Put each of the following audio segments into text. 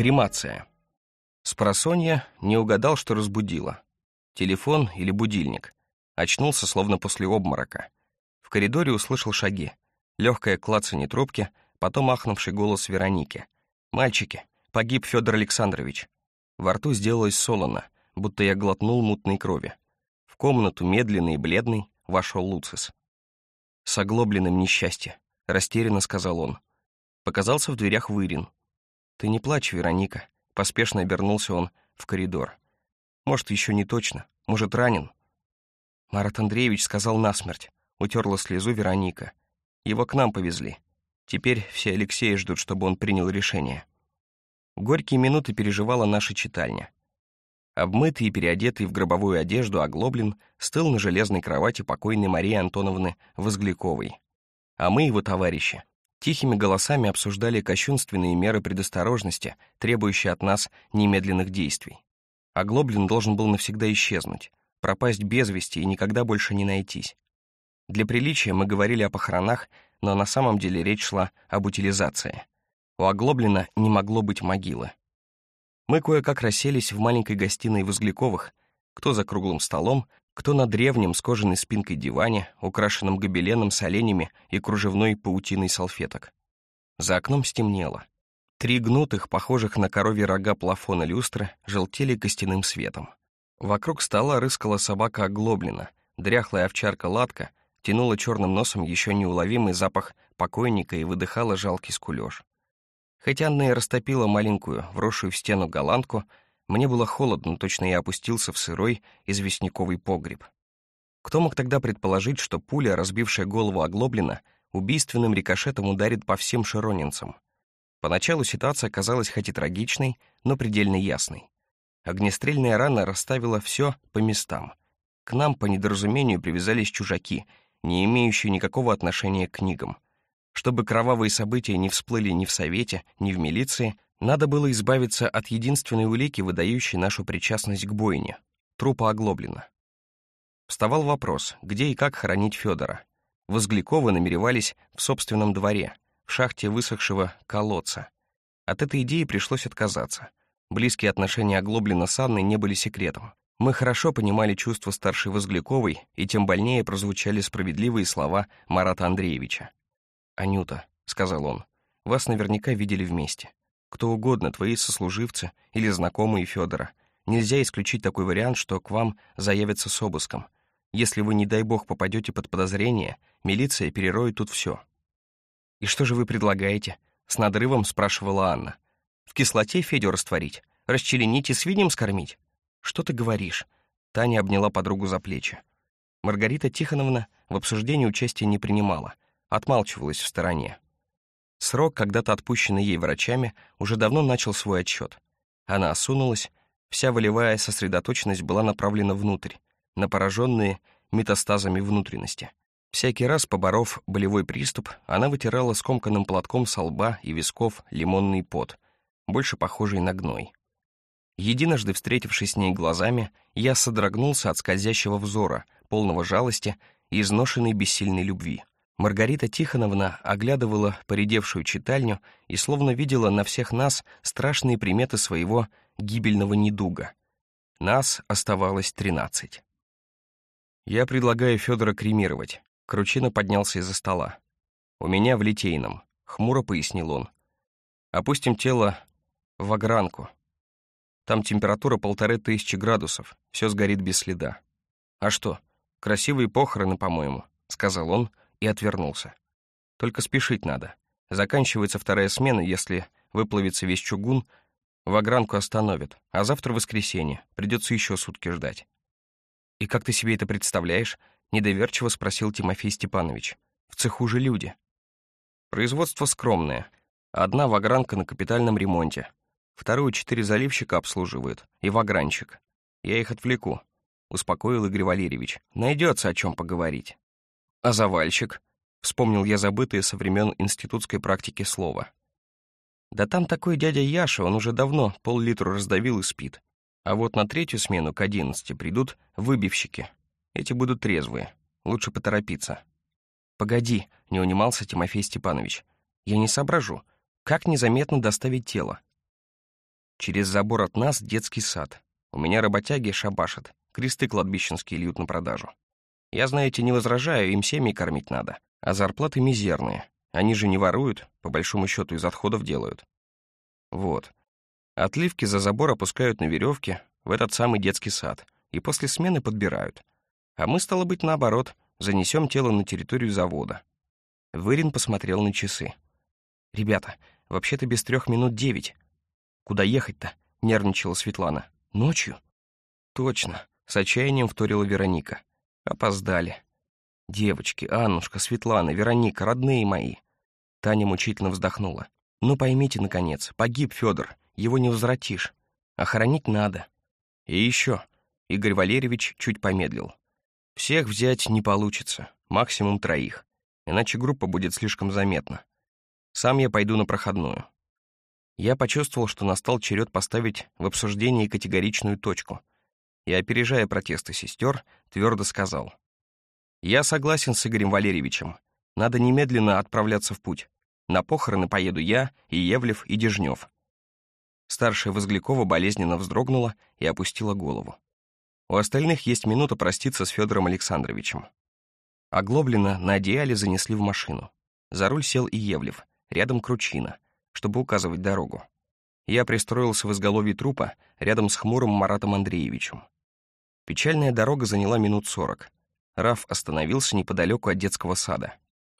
Кремация. Спросонья не угадал, что разбудило. Телефон или будильник. Очнулся, словно после обморока. В коридоре услышал шаги. Легкое клацанье трубки, потом ахнувший голос Вероники. «Мальчики, погиб Федор Александрович». Во рту сделалось солоно, будто я глотнул мутной крови. В комнату, медленный и бледный, вошел Луцис. «С оглобленным несчастье», — растерянно сказал он. Показался в дверях Вырин. «Ты не плачь, Вероника», — поспешно обернулся он в коридор. «Может, еще не точно, может, ранен?» Марат Андреевич сказал насмерть, утерла слезу Вероника. Его к нам повезли. Теперь все Алексея ждут, чтобы он принял решение. Горькие минуты переживала наша читальня. Обмытый и переодетый в гробовую одежду Оглоблин стыл на железной кровати покойной Марии Антоновны Возгляковой. А мы, его товарищи, тихими голосами обсуждали кощунственные меры предосторожности, требующие от нас немедленных действий. Оглоблин должен был навсегда исчезнуть, пропасть без вести и никогда больше не найтись. Для приличия мы говорили о похоронах, но на самом деле речь шла об утилизации. У Оглоблина не могло быть могилы. Мы кое-как расселись в маленькой гостиной Возгляковых, кто за круглым столом, кто на древнем с кожаной спинкой диване, украшенном гобеленом с оленями и кружевной паутиной салфеток. За окном стемнело. Три гнутых, похожих на коровьи рога плафона люстры, желтели костяным светом. Вокруг стола рыскала собака оглоблена, дряхлая овчарка Латка тянула черным носом еще неуловимый запах покойника и выдыхала жалкий скулеж. Хотя Анна и растопила маленькую, вросшую в стену голландку, мне было холодно, точно я опустился в сырой известняковый погреб. Кто мог тогда предположить, что пуля, разбившая голову оглоблена, убийственным рикошетом ударит по всем широнинцам? Поначалу ситуация казалась хоть и трагичной, но предельно ясной. Огнестрельная рана расставила все по местам. К нам по недоразумению привязались чужаки, не имеющие никакого отношения к книгам — чтобы кровавые события не всплыли ни в Совете, ни в милиции, надо было избавиться от единственной улики, выдающей нашу причастность к бойне — трупа Оглоблина. Вставал вопрос, где и как хоронить Федора. Возгляковы намеревались в собственном дворе, в шахте высохшего колодца. От этой идеи пришлось отказаться. Близкие отношения Оглоблина с Анной не были секретом. Мы хорошо понимали чувства старшей Возгляковой, и тем больнее прозвучали справедливые слова Марата Андреевича. «Анюта», — сказал он, — «вас наверняка видели вместе. Кто угодно, твои сослуживцы или знакомые Федора. Нельзя исключить такой вариант, что к вам заявятся с обыском. Если вы, не дай бог, попадете под подозрение, милиция перероет тут все. «И что же вы предлагаете?» — с надрывом спрашивала Анна. «В кислоте Федю растворить? Расчленить и свиньям скормить?» «Что ты говоришь?» Таня обняла подругу за плечи. Маргарита Тихоновна в обсуждении участия не принимала — отмалчивалась в стороне. Срок, когда-то отпущенный ей врачами, уже давно начал свой отчет. Она осунулась, вся волевая сосредоточенность была направлена внутрь, на пораженные метастазами внутренности. Всякий раз, поборов болевой приступ, она вытирала скомканным платком со лба и висков лимонный пот, больше похожий на гной. Единожды встретившись с ней глазами, я содрогнулся от скользящего взора, полного жалости и изношенной бессильной любви. Маргарита Тихоновна оглядывала поредевшую читальню и словно видела на всех нас страшные приметы своего гибельного недуга. Нас оставалось тринадцать. «Я предлагаю Федора кремировать». Кручина поднялся из-за стола. «У меня в Литейном», — хмуро пояснил он. «Опустим тело в огранку. Там температура полторы тысячи градусов, все сгорит без следа. А что, красивые похороны, по-моему», — сказал он, и отвернулся. Только спешить надо. Заканчивается вторая смена, если выплавится весь чугун, в огранку остановят, а завтра воскресенье, придется еще сутки ждать. «И как ты себе это представляешь?» — недоверчиво спросил Тимофей Степанович. «В цеху же люди». Производство скромное. Одна вагранка на капитальном ремонте. Вторую четыре заливщика обслуживают. И вагранчик. Я их отвлеку», — успокоил Игорь Валерьевич. «Найдется о чем поговорить». «А завальщик?» — вспомнил я забытые со времен институтской практики слова. «Да там такой дядя Яша, он уже давно пол-литру раздавил и спит. А вот на третью смену к одиннадцати придут выбивщики. Эти будут трезвые. Лучше поторопиться». «Погоди», — не унимался Тимофей Степанович. «Я не соображу. Как незаметно доставить тело?» Через забор от нас детский сад. У меня работяги шабашат, кресты кладбищенские льют на продажу. Я, знаете, не возражаю, им семьи кормить надо, а зарплаты мизерные. Они же не воруют, по большому счету из отходов делают. Вот. Отливки за забор опускают на веревке в этот самый детский сад и после смены подбирают. А мы, стало быть, наоборот, занесем тело на территорию завода. Вырин посмотрел на часы. «Ребята, вообще-то без трех минут девять. Куда ехать-то?» — нервничала Светлана. «Ночью?» «Точно», — с отчаянием вторила Вероника. «Опоздали». «Девочки, Аннушка, Светлана, Вероника, родные мои». Таня мучительно вздохнула. «Ну поймите, наконец, погиб Федор, его не возвратишь. Охранить надо». «И еще», — Игорь Валерьевич чуть помедлил. «Всех взять не получится, максимум троих, иначе группа будет слишком заметна. Сам я пойду на проходную. Я почувствовал, что настал черед поставить в обсуждении категоричную точку. И, опережая протесты сестер, твердо сказал. «Я согласен с Игорем Валерьевичем. Надо немедленно отправляться в путь. На похороны поеду я, и Евлев, и Дежнев». Старшая Возглякова болезненно вздрогнула и опустила голову. У остальных есть минута проститься с Федором Александровичем. Оглобленно на одеяле занесли в машину. За руль сел и Евлев, рядом кручина — чтобы указывать дорогу. Я пристроился в изголовье трупа рядом с хмурым Маратом Андреевичем. Печальная дорога заняла минут сорок. Раф остановился неподалеку от детского сада.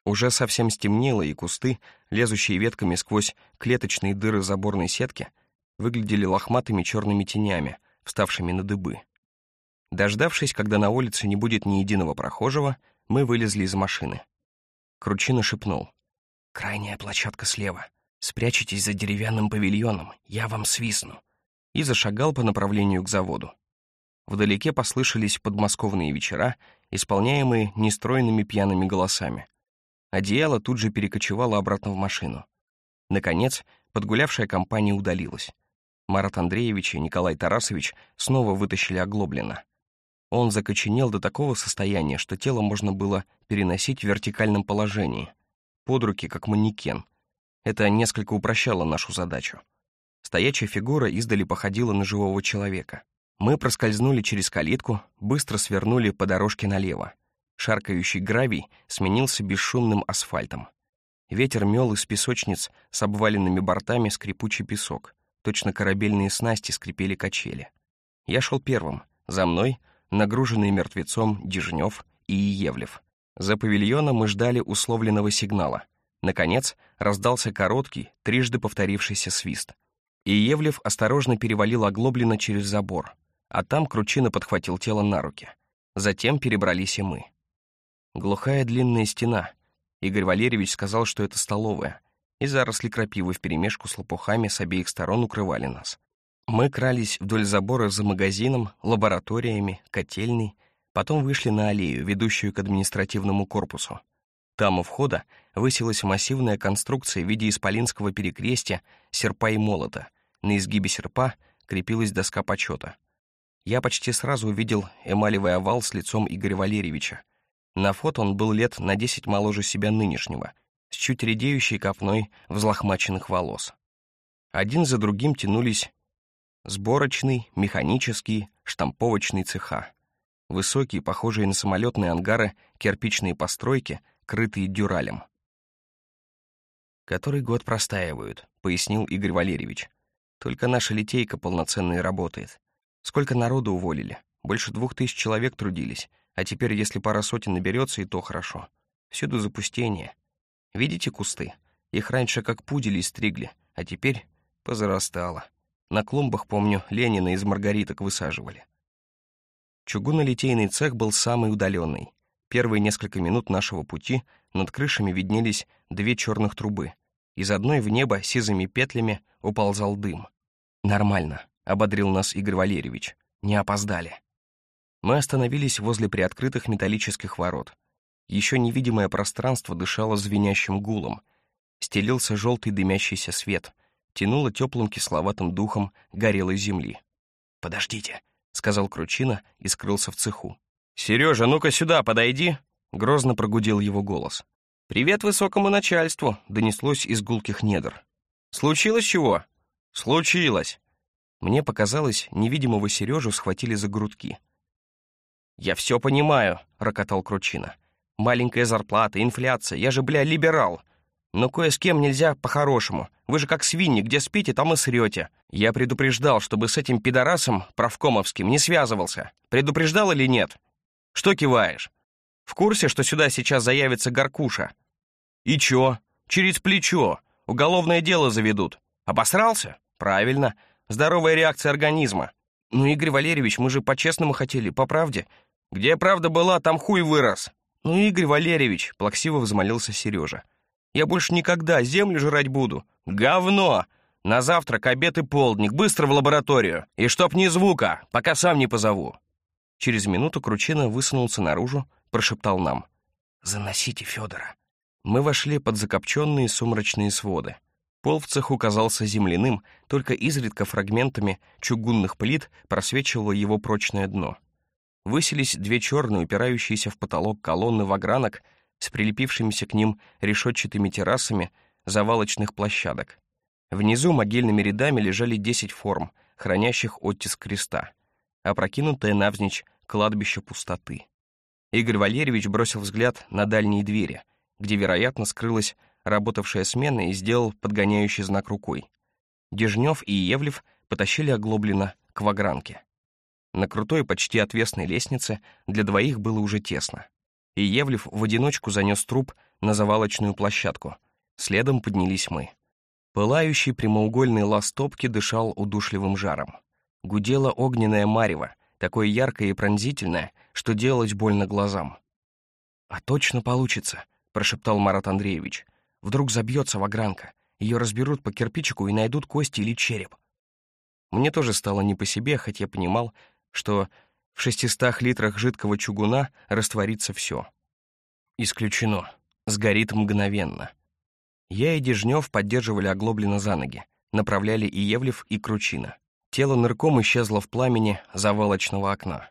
Уже совсем стемнело, и кусты, лезущие ветками сквозь клеточные дыры заборной сетки, выглядели лохматыми черными тенями, вставшими на дыбы. Дождавшись, когда на улице не будет ни единого прохожего, мы вылезли из машины. Кручина шепнул. «Крайняя площадка слева. Спрячьтесь за деревянным павильоном, я вам свистну». И зашагал по направлению к заводу. Вдалеке послышались подмосковные вечера, исполняемые нестройными пьяными голосами. Одеяло тут же перекочевало обратно в машину. Наконец, подгулявшая компания удалилась. Марат Андреевич и Николай Тарасович снова вытащили оглоблено. Он закоченел до такого состояния, что тело можно было переносить в вертикальном положении, под руки, как манекен, это несколько упрощало нашу задачу. Стоячая фигура издали походила на живого человека. Мы проскользнули через калитку, быстро свернули по дорожке налево. Шаркающий гравий сменился бесшумным асфальтом. Ветер мел из песочниц с обваленными бортами скрипучий песок. Точно корабельные снасти скрипели качели. Я шел первым. За мной, нагруженный мертвецом Дежнев и Иевлев. За павильоном мы ждали условленного сигнала. Наконец, раздался короткий, трижды повторившийся свист. И Евлев осторожно перевалил оглобленно через забор, а там Кручина подхватил тело на руки. Затем перебрались и мы. Глухая длинная стена. Игорь Валерьевич сказал, что это столовая, и заросли крапивы вперемешку с лопухами с обеих сторон укрывали нас. Мы крались вдоль забора за магазином, лабораториями, котельной, потом вышли на аллею, ведущую к административному корпусу. Там у входа высилась массивная конструкция в виде исполинского перекрестия, серпа и молота. На изгибе серпа крепилась доска почета. Я почти сразу увидел эмалевый овал с лицом Игоря Валерьевича. На фото он был лет на десять моложе себя нынешнего, с чуть редеющей копной взлохмаченных волос. Один за другим тянулись сборочный, механический, штамповочный цеха. Высокие, похожие на самолетные ангары, кирпичные постройки, крытые дюралем. «Который год простаивают», — пояснил Игорь Валерьевич. «Только наша литейка полноценно работает. Сколько народу уволили? Больше двух тысяч человек трудились, а теперь, если пара сотен наберется, и то хорошо. Всюду запустение. Видите кусты? Их раньше как пудели стригли, а теперь позарастало. На клумбах, помню, Ленина из маргариток высаживали. Чугунолитейный цех был самый удаленный. Первые несколько минут нашего пути над крышами виднелись две черных трубы. Из одной в небо сизыми петлями уползал дым. «Нормально», — ободрил нас Игорь Валерьевич. «Не опоздали». Мы остановились возле приоткрытых металлических ворот. Еще невидимое пространство дышало звенящим гулом. Стелился желтый дымящийся свет. Тянуло теплым кисловатым духом горелой земли. «Подождите», — сказал Кручина и скрылся в цеху. «Сережа, ну-ка сюда, подойди!» — грозно прогудел его голос. «Привет высокому начальству!» — донеслось из гулких недр. «Случилось чего?» «Случилось!» Мне показалось, невидимого Сережу схватили за грудки. «Я все понимаю», — рокотал Кручина. «Маленькая зарплата, инфляция, я же, бля, либерал. Но кое с кем нельзя по-хорошему. Вы же как свиньи, где спите, там и срете. Я предупреждал, чтобы с этим пидорасом правкомовским не связывался. Предупреждал или нет? Что киваешь? В курсе, что сюда сейчас заявится Горкуша? И чё? Через плечо. Уголовное дело заведут. Обосрался? Правильно. Здоровая реакция организма. Ну, Игорь Валерьевич, мы же по-честному хотели, по правде. Где правда была, там хуй вырос. Ну, Игорь Валерьевич, плаксиво взмолился Сережа. Я больше никогда землю жрать буду. Говно! На завтрак, обед и полдник, быстро в лабораторию. И чтоб ни звука, пока сам не позову. Через минуту Кручина высунулся наружу, прошептал нам. «Заносите Федора». Мы вошли под закопченные сумрачные своды. Пол в цеху казался земляным, только изредка фрагментами чугунных плит просвечивало его прочное дно. Высились две черные, упирающиеся в потолок колонны вагранок с прилепившимися к ним решетчатыми террасами завалочных площадок. Внизу могильными рядами лежали десять форм, хранящих оттиск креста, опрокинутое навзничь кладбище пустоты. Игорь Валерьевич бросил взгляд на дальние двери, где, вероятно, скрылась работавшая смена и сделал подгоняющий знак рукой. Дежнев и Евлев потащили оглоблено к вагранке. На крутой, почти отвесной лестнице для двоих было уже тесно и Евлев в одиночку занес труп на завалочную площадку. Следом поднялись мы. Пылающий прямоугольный лаз топки дышал удушливым жаром. Гудела огненная марево, такое яркое и пронзительное, что делалось больно глазам. «А точно получится», — прошептал Марат Андреевич. «Вдруг забьется вагранка, ее разберут по кирпичику и найдут кости или череп». Мне тоже стало не по себе, хоть я понимал, что в шестистах литрах жидкого чугуна растворится все. Исключено. Сгорит мгновенно. Я и Дежнев поддерживали оглоблено за ноги, направляли и Евлев, и Кручина. Тело нырком исчезло в пламени завалочного окна.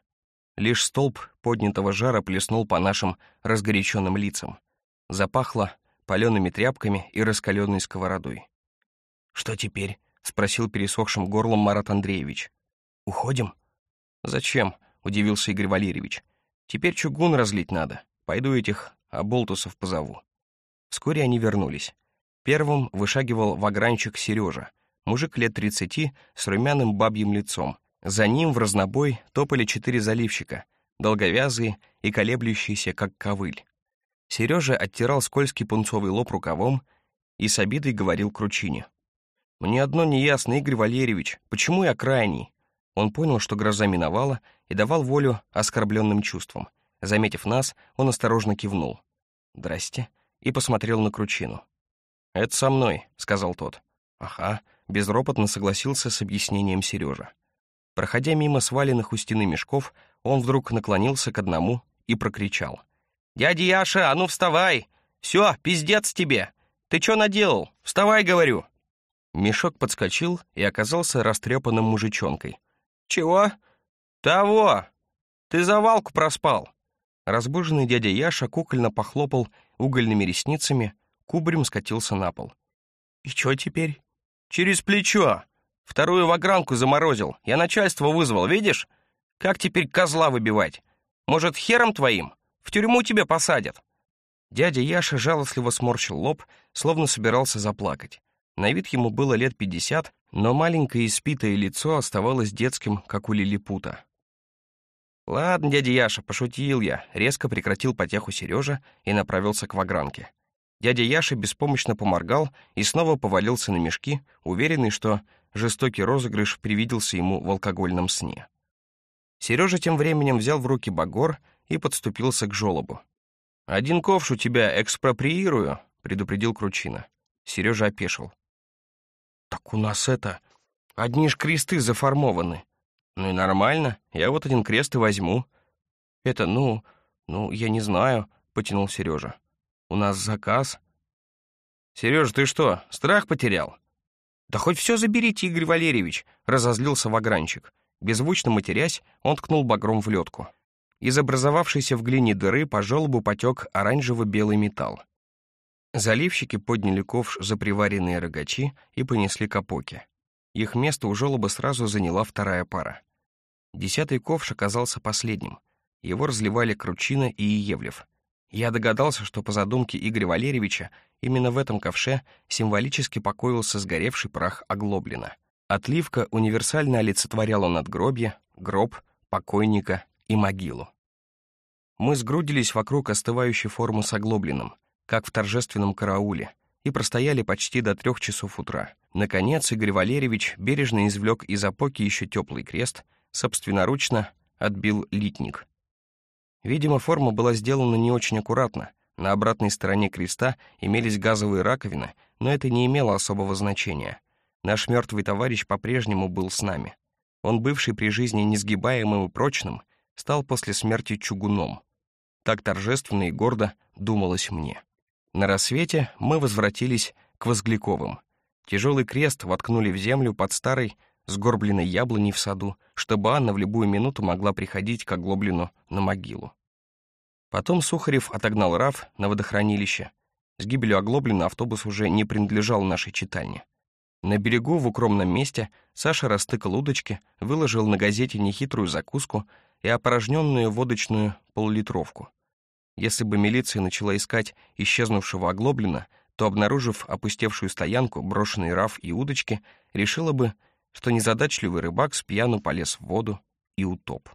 Лишь столб поднятого жара плеснул по нашим разгоряченным лицам. Запахло палеными тряпками и раскаленной сковородой. «Что теперь?» — спросил пересохшим горлом Марат Андреевич. «Уходим?» «Зачем?» — удивился Игорь Валерьевич. «Теперь чугун разлить надо. Пойду этих оболтусов позову». Вскоре они вернулись. Первым вышагивал вагранчик Сережа, мужик лет тридцати с румяным бабьим лицом. За ним в разнобой топали четыре заливщика, долговязые и колеблющиеся, как ковыль. Сережа оттирал скользкий пунцовый лоб рукавом и с обидой говорил Кручине. «Мне одно неясно, Игорь Валерьевич, почему я крайний? Он понял, что гроза миновала, и давал волю оскорбленным чувствам. Заметив нас, он осторожно кивнул. «Здрасте», и посмотрел на Кручину. «Это со мной», — сказал тот. «Ага», — безропотно согласился с объяснением Сережа. Проходя мимо сваленных у стены мешков, он вдруг наклонился к одному и прокричал. «Дядя Яша, а ну вставай! Все, пиздец тебе! Ты что наделал? Вставай, говорю!» Мешок подскочил и оказался растрепанным мужичонкой. «Чего?» «Того! Ты завалку проспал!» Разбуженный дядя Яша кукольно похлопал угольными ресницами, кубарем скатился на пол. «И чё теперь?» «Через плечо! Вторую вагранку заморозил. Я начальство вызвал, видишь? Как теперь козла выбивать? Может, хером твоим? В тюрьму тебя посадят!» Дядя Яша жалостливо сморщил лоб, словно собирался заплакать. На вид ему было лет пятьдесят, но маленькое испитое лицо оставалось детским, как у лилипута. «Ладно, дядя Яша, пошутил я», резко прекратил потеху Сережа и направился к вагранке. Дядя Яша беспомощно поморгал и снова повалился на мешки, уверенный, что жестокий розыгрыш привиделся ему в алкогольном сне. Сережа тем временем взял в руки багор и подступился к жолобу. «Один ковш у тебя экспроприирую», — предупредил Кручина. Сережа опешил. «Так у нас это... Одни ж кресты заформованы». «Ну и нормально. Я вот один крест и возьму». «Это, ну... Ну, я не знаю», — потянул Сережа. «У нас заказ». «Сереж, ты что, страх потерял?» «Да хоть все заберите, Игорь Валерьевич», — разозлился вагранчик. Беззвучно матерясь, он ткнул багром в ледку. Из образовавшейся в глине дыры по желобу потек оранжево-белый металл. Заливщики подняли ковш за приваренные рогачи и понесли к опоке. Их место у желоба сразу заняла вторая пара. Десятый ковш оказался последним. Его разливали Кручина и Иевлев. Я догадался, что по задумке Игоря Валерьевича именно в этом ковше символически покоился сгоревший прах Оглоблина. Отливка универсально олицетворяла надгробье, гроб, покойника и могилу. Мы сгрудились вокруг остывающей формы с Оглоблиным, как в торжественном карауле, и простояли почти до трех часов утра. Наконец Игорь Валерьевич бережно извлек из опоки еще теплый крест, собственноручно отбил литник. Видимо, форма была сделана не очень аккуратно. На обратной стороне креста имелись газовые раковины, но это не имело особого значения. Наш мертвый товарищ по-прежнему был с нами. Он, бывший при жизни несгибаемым и прочным, стал после смерти чугуном. Так торжественно и гордо думалось мне. На рассвете мы возвратились к Возгляковым. Тяжелый крест воткнули в землю под старой, сгорбленной яблоней в саду, чтобы Анна в любую минуту могла приходить к оглоблину на могилу. Потом Сухарев отогнал РАФ на водохранилище. С гибелью оглоблина автобус уже не принадлежал нашей читальне. На берегу в укромном месте Саша растыкал удочки, выложил на газете нехитрую закуску и опорожненную водочную полулитровку. Если бы милиция начала искать исчезнувшего оглоблина, то, обнаружив опустевшую стоянку, брошенный раф и удочки, решила бы, что незадачливый рыбак с пьяну полез в воду и утоп.